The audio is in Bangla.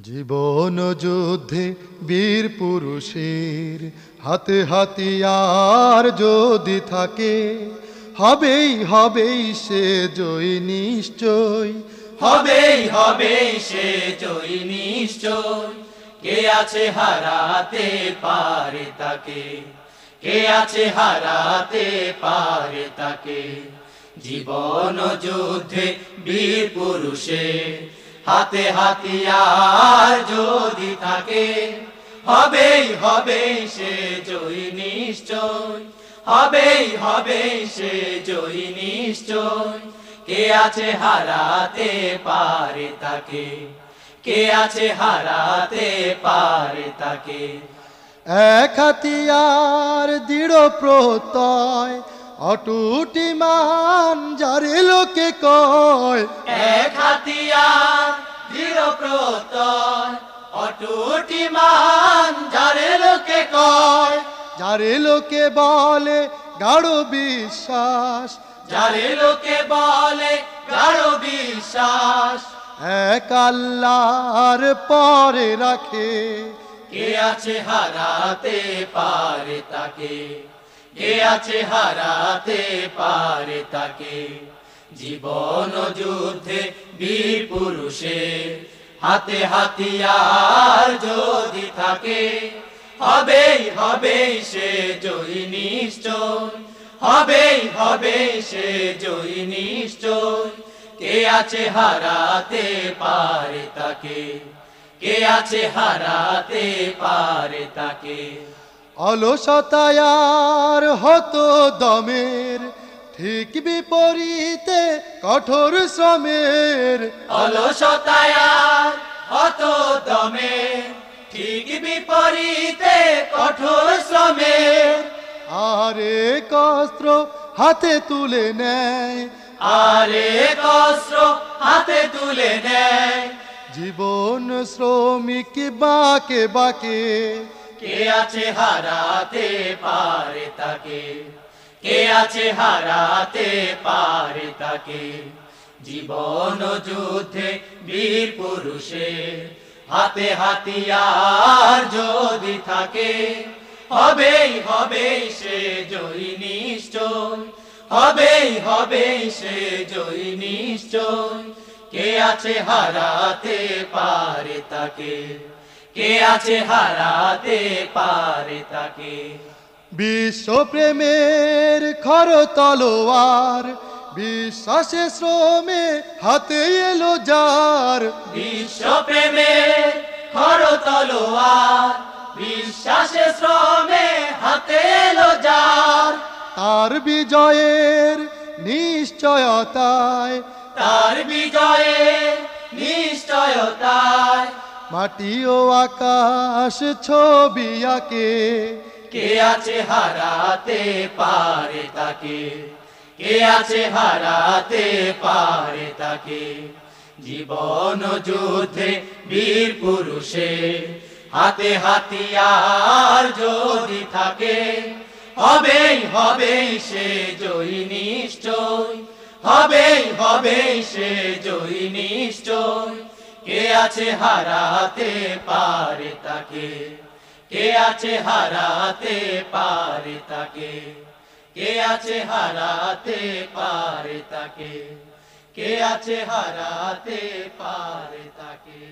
জীবন যুদ্ধে বীর পুরুষের হাতে হাতিয়ার যদি থাকে, হবেই হবেই সে জয় নিশ্চয়। হবেই হবেই সে জয়ী নিশ্চয়। কে আছে হারাতে পারে তাকে? কে আছে হারাতে পারে তাকে? জীবন যুদ্ধে বীর পুরুষে হাতে হাতিয়ার যদি থাকে, হবেই হবে সে জয়ী নিশ্চয়। হবেই হবে সে জয়ী নিশ্চয়। কে আছে হারাতে পারে তাকে? কে আছে হারাতে পারে তাকে? এক হাতিয়ার দৃঢ় প্রত্যয় অটুট মান যারে লোকে কয় এক হাতিয়ার দৃঢ় প্রত্যয়। অটুট মান যারে লোকে কয় যারে লোকে বলে গাঢ় বিশ্বাস। যারে লোকে বলে গাঢ় বিশ্বাস। এক আল্লাহর পরে রাখে। কে আছে হারাতে পারে তাকে? কে আছে হারাতে পারে তাকে? জীবন যুদ্ধে বীর পুরুষে হাতে হাতিয়ার যদি থাকে, হবেই হবেই সে জয়ী নিশ্চয়, হবেই হবেই সে জয়ী নিশ্চয়। কে আছে হারাতে পারে তাকে? কে আছে হারাতে পারে তাকে? অলসতায়ার হতো দমের ঠিক বিপরীতে কঠোর শ্রমের। অলসতায়ার অত দমে ঠিক বিপরীতে কঠোর শ্রমের। আরে কস্ত্র হাতে তুলে নেয়। আরে কস্ত্র হাতে তুলে নেয়। জীবন শ্রমিক বাকে বাকে কে আছে হারাতে পারে তাকে? কে আছে হারাতে পারে তাকে? জীবন যুদ্ধে বীর পুরুষে, হাতে হাতিয়ার যদি থাকে, হবেই হবেই সে জয়ী নিশ্চয়, হবেই হবেই সে জয়ী নিশ্চয়। কে আছে হারাতে পারে তাকে? কে আছে হারাতে পারে তাকে? বিশ্ব প্রেমের খর তলোয়ার বিশ্বাসে শ্রমে হাতে এলো যার। বিশ্ব প্রেমের খর তলোয়ার বিশ্বাসে শ্রমে হাতে এলো যার। তার বিজয়ের নিশ্চয়তায় তার বিজয়ের নিশ্চয়তায় মাটি ও আকাশ ছবি আঁকে। কে আছে হারাতে পারে তাকে? কে আছে হারাতে পারে তাকে? জীবন যুদ্ধে বীর পুরুষে, হাতে হাতিয়ার যদি থাকে, হবেই হবেই সে জয়ী নিশ্চয়, হবেই হবেই সে জয়ী নিশ্চয়। কে আছে হারাতে পারে তাকে? কে আছে হারাতে পারে তাকে? কে আছে হারাতে পারে তাকে? কে আছে হারাতে পারে তাকে?